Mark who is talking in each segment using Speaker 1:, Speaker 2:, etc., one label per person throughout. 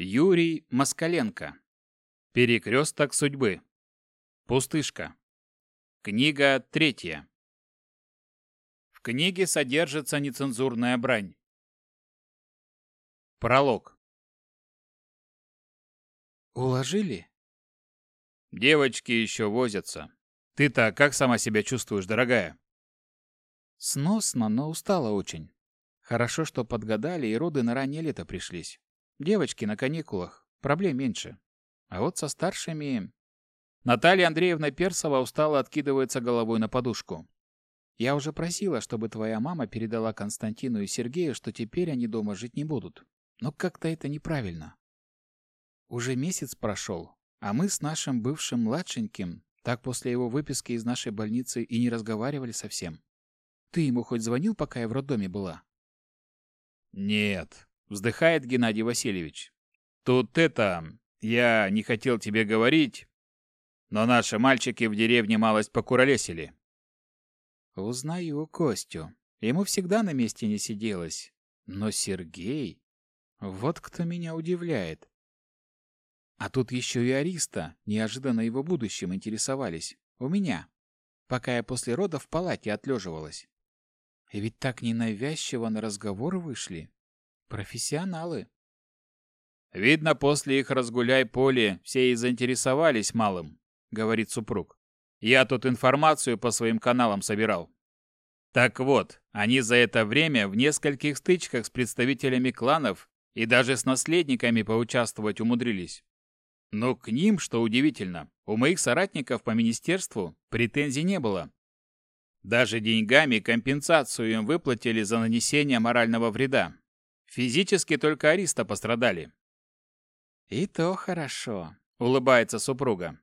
Speaker 1: Юрий Москаленко. Перекрёсток судьбы. Пустышка. Книга третья. В книге содержится нецензурная брань. Пролог.
Speaker 2: Уложили?
Speaker 1: Девочки ещё возятся. Ты-то как сама себя чувствуешь, дорогая?
Speaker 2: Сносно, но устала очень. Хорошо, что подгадали, и роды на раннее лето пришлись. Девочки на каникулах. Проблем меньше. А вот со старшими... Наталья Андреевна Персова устало откидывается головой на подушку. Я уже просила, чтобы твоя мама передала Константину и Сергею, что теперь они дома жить не будут. Но как-то это неправильно. Уже месяц прошел, а мы с нашим бывшим младшеньким так после его выписки из нашей больницы и не разговаривали совсем. Ты ему хоть звонил, пока я в роддоме была?
Speaker 1: Нет, вздыхает Геннадий Васильевич. Тут это... Я не хотел тебе говорить, но наши мальчики в деревне малость покуролесили.
Speaker 2: Узнаю Костю. Ему всегда на месте не сиделось. Но Сергей... Вот кто меня удивляет. А тут еще и Ариста, неожиданно его будущим интересовались. У меня. Пока я после родов в палате отлеживалась. И ведь так ненавязчиво на разговор вышли. Профессионалы.
Speaker 1: «Видно, после их разгуляй-поле все и заинтересовались малым», — говорит супруг. «Я тут информацию по своим каналам собирал». Так вот, они за это время в нескольких стычках с представителями кланов и даже с наследниками поучаствовать умудрились. Но к ним, что удивительно, у моих соратников по министерству претензий не было. Даже деньгами компенсацию им выплатили за нанесение морального вреда, Физически только Ариста пострадали».
Speaker 2: «И то хорошо», —
Speaker 1: улыбается супруга.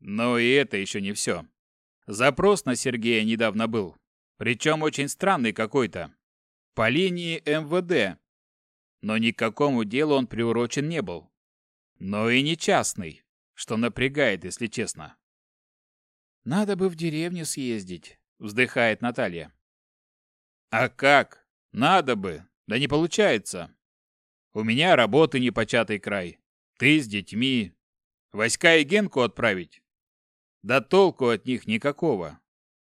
Speaker 1: Но и это еще не все. Запрос на Сергея недавно был. Причем очень странный какой-то. По линии МВД. Но ни к какому делу он приурочен не был. Но и не частный, что напрягает, если честно.
Speaker 2: «Надо бы в деревню съездить», — вздыхает Наталья.
Speaker 1: «А как? Надо бы. Да не получается. У меня работы непочатый край. Ты с детьми. Васька и Генку отправить? Да толку от них никакого.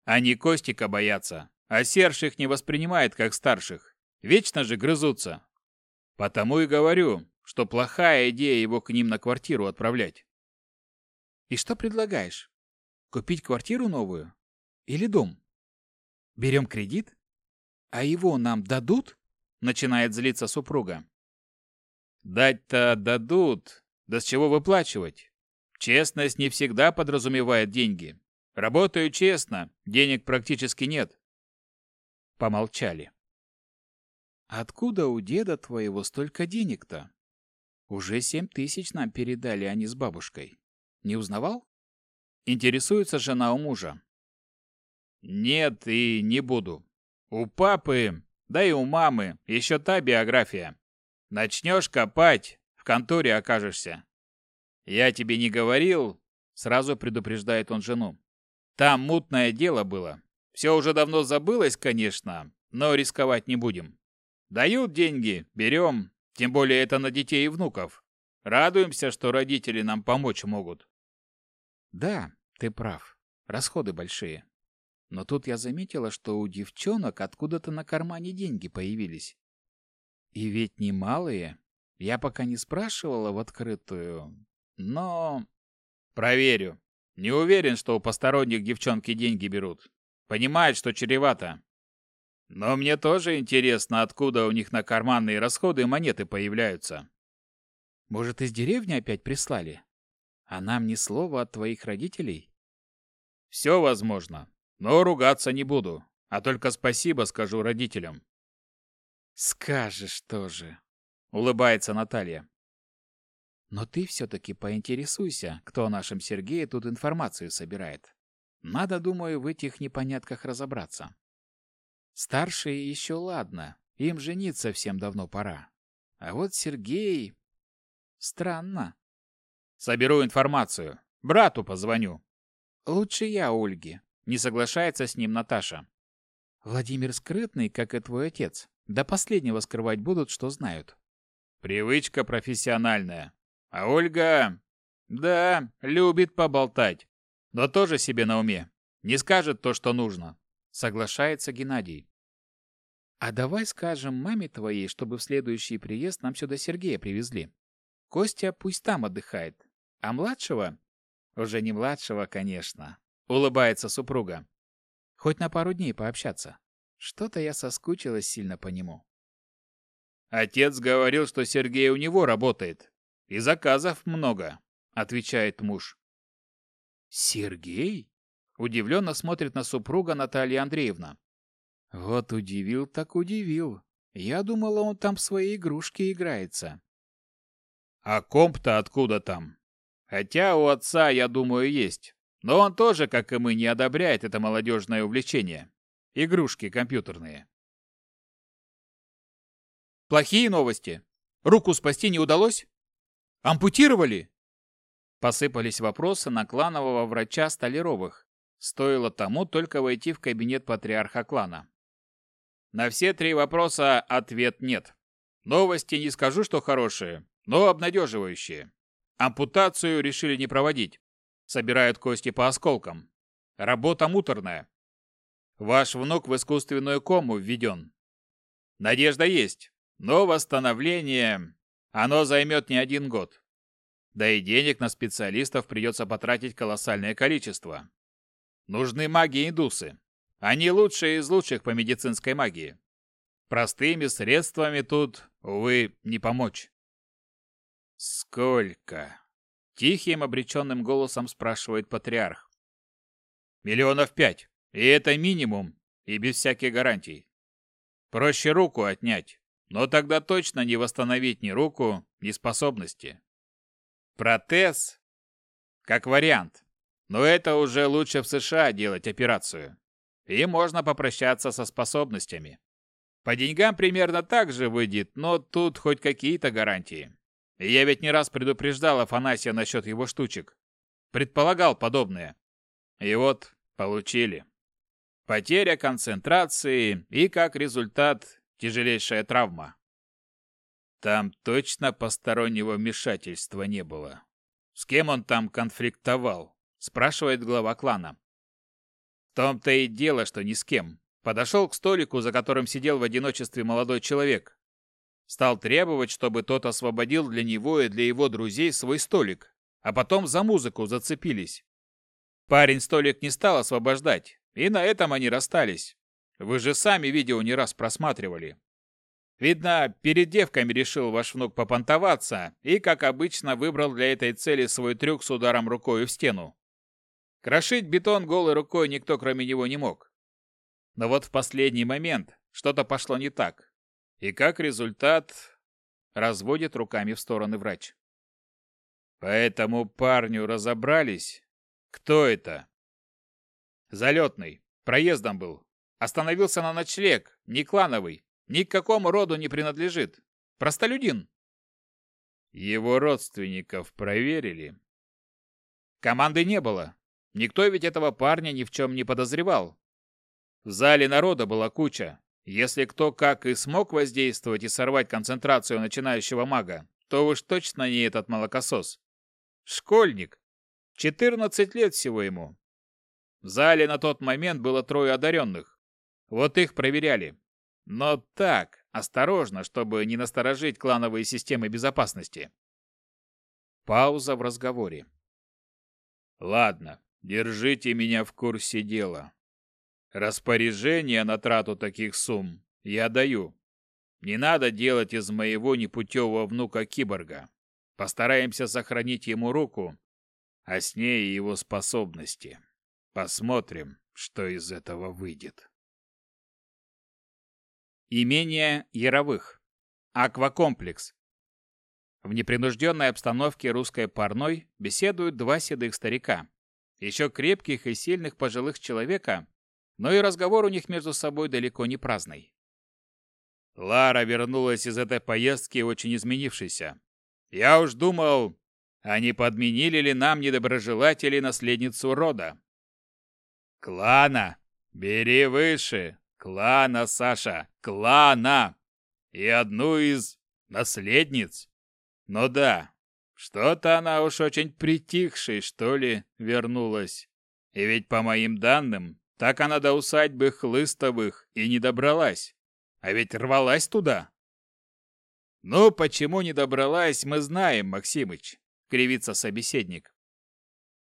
Speaker 1: Они Костика боятся, а Серж их не воспринимает как старших. Вечно же грызутся. Потому и говорю, что плохая идея его к ним на квартиру отправлять.
Speaker 2: И что предлагаешь? Купить квартиру новую? Или дом? Берем кредит? А его нам дадут? начинает злиться супруга.
Speaker 1: Дать-то дадут, да с чего выплачивать? Честность не всегда подразумевает деньги. Работаю честно, денег практически нет.
Speaker 2: Помолчали. Откуда у деда твоего столько денег-то? Уже семь тысяч нам передали а они с бабушкой. Не узнавал? Интересуется жена у мужа.
Speaker 1: Нет, и не буду. У папы да и у мамы еще та биография. Начнешь копать, в конторе окажешься. Я тебе не говорил, сразу предупреждает он жену. Там мутное дело было. Все уже давно забылось, конечно, но рисковать не будем. Дают деньги, берем, тем более это на детей и внуков. Радуемся, что родители нам помочь могут.
Speaker 2: Да, ты прав. Расходы большие. Но тут я заметила, что у девчонок откуда-то на кармане деньги появились. И ведь немалые. Я пока не спрашивала в открытую, но...
Speaker 1: Проверю. Не уверен, что у посторонних девчонки деньги берут. Понимает, что чревато. Но мне тоже интересно, откуда у них на карманные расходы монеты появляются.
Speaker 2: Может, из деревни опять прислали? А нам ни слова от твоих родителей?
Speaker 1: Все возможно. Но ругаться не буду, а только спасибо скажу родителям».
Speaker 2: «Скажешь тоже», —
Speaker 1: улыбается Наталья.
Speaker 2: «Но ты все-таки поинтересуйся, кто о нашем Сергее тут информацию собирает. Надо, думаю, в этих непонятках разобраться. Старшие еще ладно, им жениться всем давно пора. А вот Сергей... Странно».
Speaker 1: «Соберу информацию. Брату позвоню».
Speaker 2: «Лучше я Ольге. Не соглашается с ним Наташа. Владимир скрытный, как и твой отец. До последнего скрывать будут, что знают.
Speaker 1: Привычка профессиональная. А Ольга... Да, любит поболтать. Но тоже себе на уме. Не скажет то, что нужно. Соглашается Геннадий.
Speaker 2: А давай скажем маме твоей, чтобы в следующий приезд нам сюда Сергея привезли. Костя пусть там отдыхает. А младшего? Уже не младшего, конечно, Улыбается супруга. Хоть на пару дней пообщаться. Что-то я соскучилась сильно по нему.
Speaker 1: Отец говорил, что Сергей у него работает. И заказов много, отвечает муж.
Speaker 2: Сергей? Удивленно смотрит на супруга Наталья Андреевна. Вот удивил так удивил. Я думала, он там в свои игрушки играется.
Speaker 1: А комп-то откуда там? Хотя у отца, я думаю, есть. Но он тоже, как и мы, не одобряет это молодежное увлечение. Игрушки компьютерные.
Speaker 2: Плохие новости. Руку спасти не удалось? Ампутировали? Посыпались вопросы на кланового врача Столяровых. Стоило тому только войти в кабинет патриарха клана.
Speaker 1: На все три вопроса ответ нет. Новости не скажу, что хорошие, но обнадеживающие. Ампутацию решили не проводить собирают кости по осколкам. Работа муторная. Ваш внук в искусственную кому введен. Надежда есть, но восстановление... Оно займет не один год. Да и денег на специалистов придется потратить колоссальное количество. Нужны маги-индусы. Они лучшие из лучших по медицинской магии. Простыми средствами тут, увы, не помочь. Сколько? Тихим обреченным голосом спрашивает патриарх. «Миллионов пять. И это минимум, и без всяких гарантий. Проще руку отнять, но тогда точно не восстановить ни руку, ни способности. Протез? Как вариант. Но это уже лучше в США делать операцию. И можно попрощаться со способностями. По деньгам примерно так же выйдет, но тут хоть какие-то гарантии. Я ведь не раз предупреждал Афанасия насчет его штучек. Предполагал подобное. И вот, получили. Потеря концентрации и, как результат, тяжелейшая травма. Там точно постороннего вмешательства не было. С кем он там конфликтовал? Спрашивает глава клана. В том-то и дело, что ни с кем. Подошел к столику, за которым сидел в одиночестве молодой человек, Стал требовать, чтобы тот освободил для него и для его друзей свой столик, а потом за музыку зацепились. Парень столик не стал освобождать, и на этом они расстались. Вы же сами видео не раз просматривали. Видно, перед девками решил ваш внук попонтоваться и, как обычно, выбрал для этой цели свой трюк с ударом рукой в стену. Крошить бетон голой рукой никто, кроме него, не мог. Но вот в последний момент что-то пошло не так и как результат разводит руками в стороны врач. Поэтому парню разобрались, кто это. Залетный, проездом был, остановился на ночлег, не клановый, ни к какому роду не принадлежит, простолюдин. Его родственников проверили. Команды не было. Никто ведь этого парня ни в чем не подозревал. В зале народа была куча. Если кто как и смог воздействовать и сорвать концентрацию начинающего мага, то уж точно не этот молокосос. Школьник. 14 лет всего ему. В зале на тот момент было трое одаренных. Вот их проверяли. Но так, осторожно, чтобы не насторожить клановые системы безопасности. Пауза в разговоре. «Ладно, держите меня в курсе дела», Распоряжение на трату таких сумм я даю. Не надо делать из моего непутевого внука киборга. Постараемся сохранить ему руку, а с ней и его способности. Посмотрим, что из этого выйдет. Имение Яровых. Аквакомплекс. В непринужденной обстановке русской парной беседуют два седых старика. Еще крепких и сильных пожилых человека но и разговор у них между собой далеко не праздный. Лара вернулась из этой поездки очень изменившейся. Я уж думал, они подменили ли нам недоброжелатели наследницу рода? Клана! Бери выше! Клана, Саша! Клана! И одну из наследниц. Но да, что-то она уж очень притихшей, что ли, вернулась. И ведь, по моим данным, так она до усадьбы Хлыстовых и не добралась. А ведь рвалась туда. «Ну, почему не добралась, мы знаем, Максимыч», — кривится собеседник.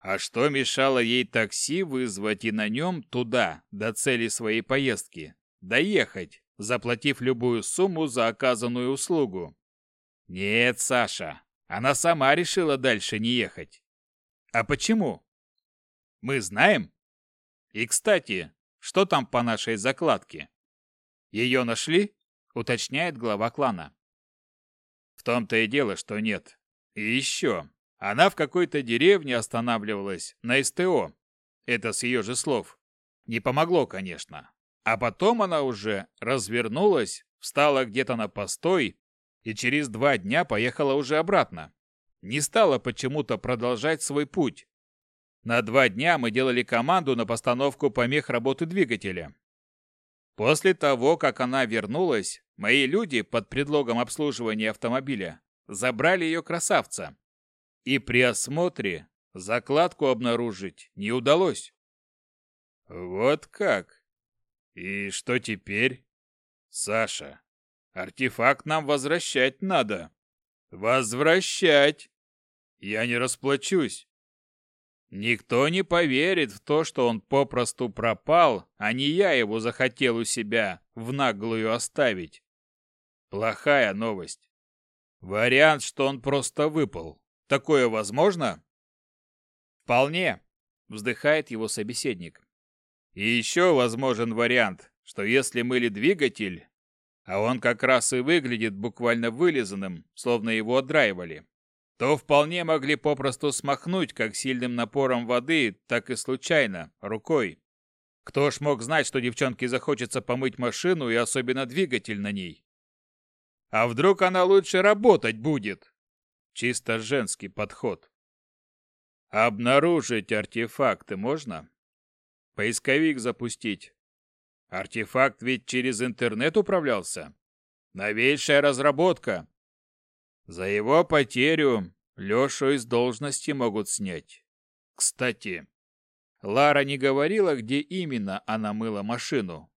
Speaker 1: «А что мешало ей такси вызвать и на нем туда, до цели своей поездки, доехать, заплатив любую сумму за оказанную услугу?» «Нет, Саша, она сама решила дальше не ехать». «А почему?» «Мы знаем?» И, кстати, что там по нашей закладке? Ее нашли? Уточняет глава клана. В том-то и дело, что нет. И еще. Она в какой-то деревне останавливалась, на СТО. Это с ее же слов. Не помогло, конечно. А потом она уже развернулась, встала где-то на постой и через два дня поехала уже обратно. Не стала почему-то продолжать свой путь. На два дня мы делали команду на постановку помех работы двигателя. После того, как она вернулась, мои люди под предлогом обслуживания автомобиля забрали ее красавца. И при осмотре закладку обнаружить не удалось. Вот как? И что теперь? Саша, артефакт нам возвращать надо. Возвращать! Я не расплачусь. Никто не поверит в то, что он попросту пропал, а не я его захотел у себя в наглую оставить. Плохая новость. Вариант, что он просто выпал. Такое возможно? Вполне, вздыхает его собеседник. И еще возможен вариант, что если мыли двигатель, а он как раз и выглядит буквально вылизанным, словно его отдраивали, то вполне могли попросту смахнуть как сильным напором воды, так и случайно, рукой. Кто ж мог знать, что девчонке захочется помыть машину и особенно двигатель на ней? А вдруг она лучше работать будет? Чисто женский подход. Обнаружить артефакты можно? Поисковик запустить. Артефакт ведь через интернет управлялся. Новейшая разработка. За его потерю Лешу из должности могут снять. Кстати, Лара не говорила, где именно она мыла машину.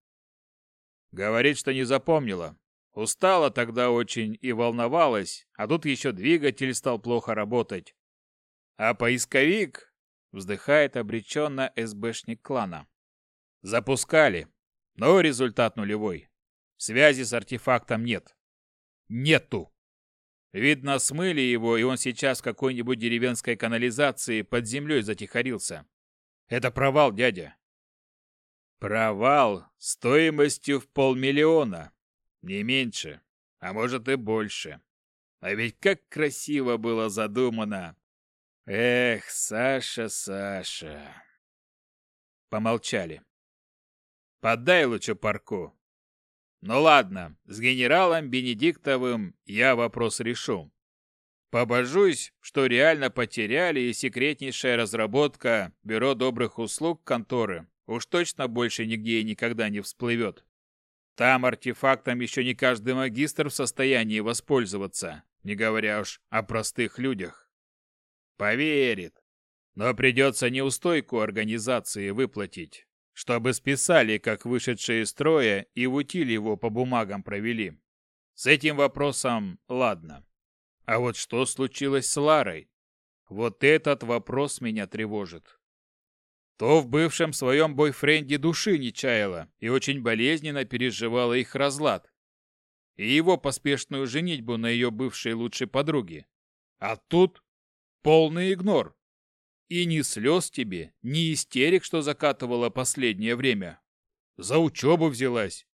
Speaker 1: Говорит, что не запомнила. Устала тогда очень и волновалась, а тут еще двигатель стал плохо работать. А поисковик, вздыхает обреченно СБшник клана. Запускали, но результат нулевой. Связи с артефактом нет. Нету. Видно, смыли его, и он сейчас в какой-нибудь деревенской канализации под землей затихарился. Это провал, дядя. Провал стоимостью в полмиллиона. Не меньше, а может и больше. А ведь как красиво было задумано. Эх, Саша, Саша. Помолчали. Подай лучше парку, ну ладно, с генералом Бенедиктовым я вопрос решу. Побожусь, что реально потеряли и секретнейшая разработка Бюро добрых услуг конторы уж точно больше нигде и никогда не всплывет. Там артефактом еще не каждый магистр в состоянии воспользоваться, не говоря уж о простых людях. Поверит. Но придется неустойку организации выплатить чтобы списали, как вышедшие из строя, и в утиль его по бумагам провели. С этим вопросом ладно. А вот что случилось с Ларой? Вот этот вопрос меня тревожит. То в бывшем своем бойфренде души не чаяла и очень болезненно переживала их разлад. И его поспешную женитьбу на ее бывшей лучшей подруге. А тут полный игнор и ни слез тебе, ни истерик, что закатывала последнее время. За учебу взялась.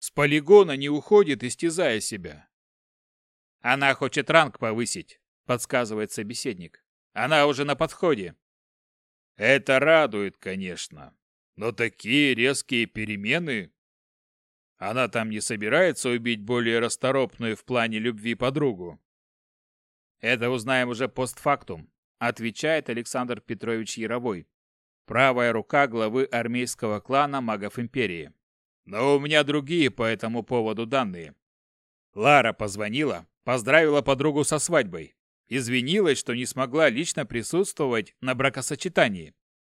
Speaker 1: С полигона не уходит, истязая себя. Она хочет ранг повысить, подсказывает собеседник. Она уже на подходе. Это радует, конечно. Но такие резкие перемены... Она там не собирается убить более расторопную в плане любви подругу. Это узнаем уже постфактум, отвечает Александр Петрович Яровой, правая рука главы армейского клана магов империи. Но у меня другие по этому поводу данные. Лара позвонила, поздравила подругу со свадьбой, извинилась, что не смогла лично присутствовать на бракосочетании,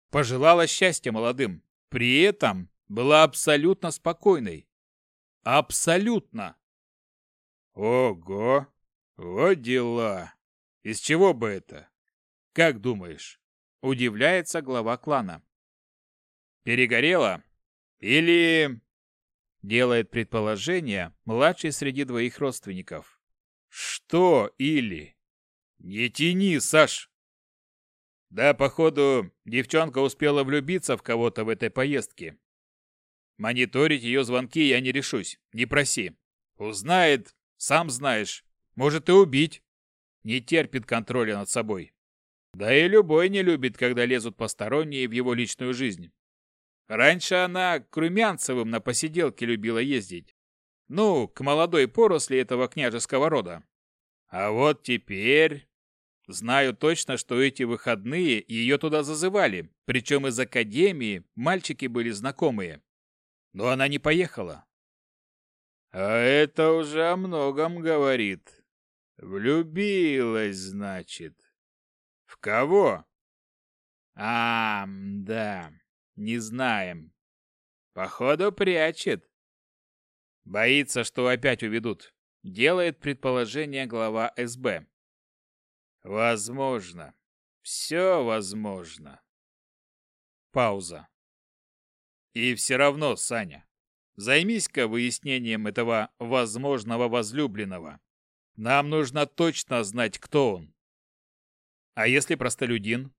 Speaker 1: пожелала счастья молодым, при этом была абсолютно спокойной. Абсолютно! Ого! Вот дела! Из чего бы это? Как думаешь?» — удивляется глава клана. «Перегорело? Или...» — делает предположение младший среди двоих родственников. «Что или?» «Не тяни, Саш!» «Да, походу, девчонка успела влюбиться в кого-то в этой поездке. Мониторить ее звонки я не решусь, не проси. Узнает, сам знаешь, может и убить. Не терпит контроля над собой». Да и любой не любит, когда лезут посторонние в его личную жизнь. Раньше она к Румянцевым на посиделке любила ездить. Ну, к молодой поросли этого княжеского рода. А вот теперь... Знаю точно, что эти выходные ее туда зазывали, причем из академии мальчики были знакомые. Но она не поехала. А это уже о многом говорит. Влюбилась, значит. «В кого?» «А, да, не знаем. Походу, прячет». «Боится, что опять уведут», — делает предположение глава СБ. «Возможно. Все возможно». Пауза. «И все равно, Саня, займись-ка выяснением этого возможного возлюбленного. Нам нужно точно знать, кто он». А если простолюдин?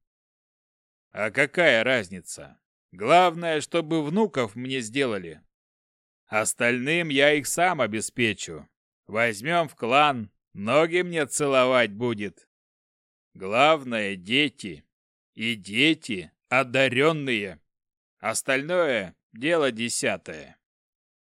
Speaker 1: А какая разница? Главное, чтобы внуков мне сделали. Остальным я их сам обеспечу. Возьмем в клан, ноги мне целовать будет. Главное, дети. И дети одаренные. Остальное — дело десятое.